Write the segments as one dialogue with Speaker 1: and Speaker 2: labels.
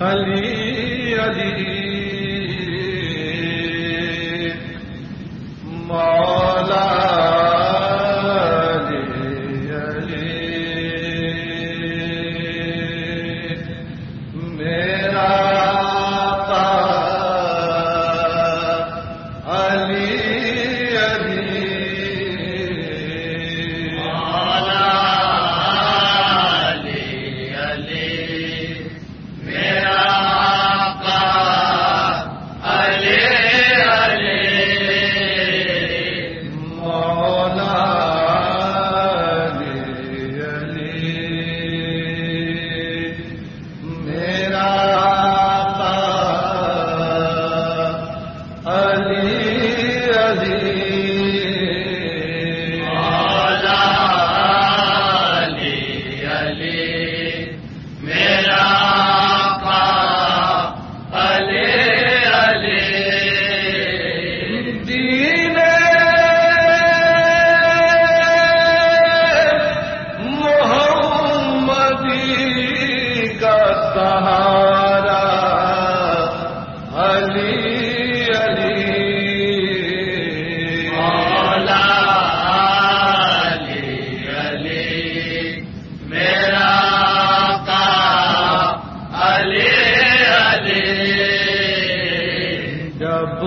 Speaker 1: علی علی سہارا۔ علی علی۔
Speaker 2: مولا علی میرا
Speaker 1: کا علی علی۔ جب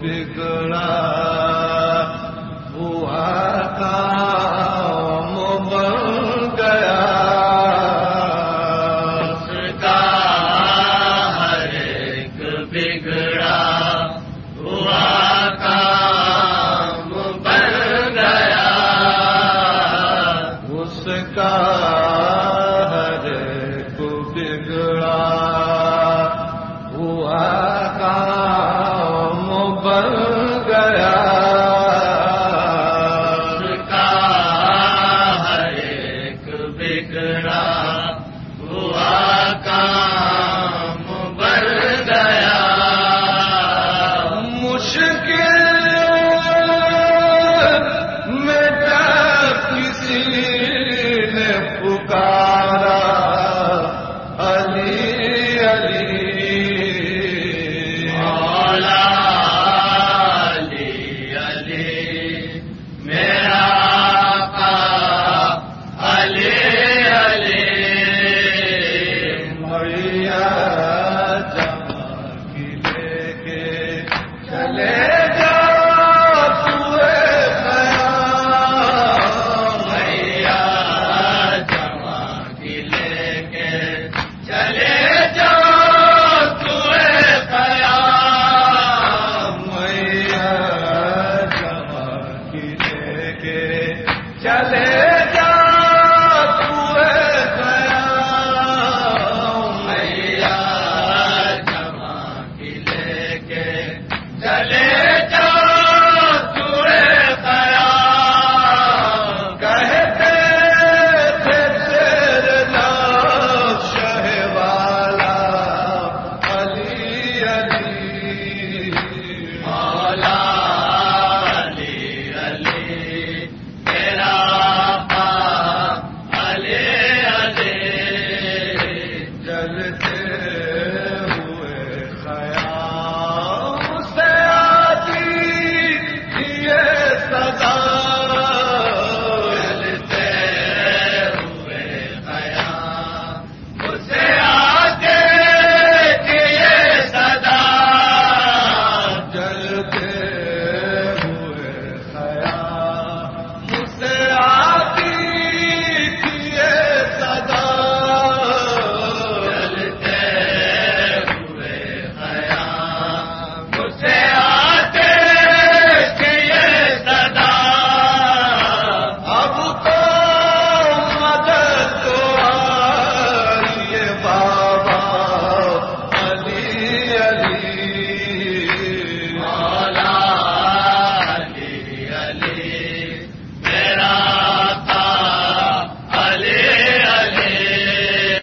Speaker 1: بگڑا ہوا کام بن گیا
Speaker 2: اس کا ہر ایک بگڑا ہوا کام بن گیا۔
Speaker 1: اس کا چلے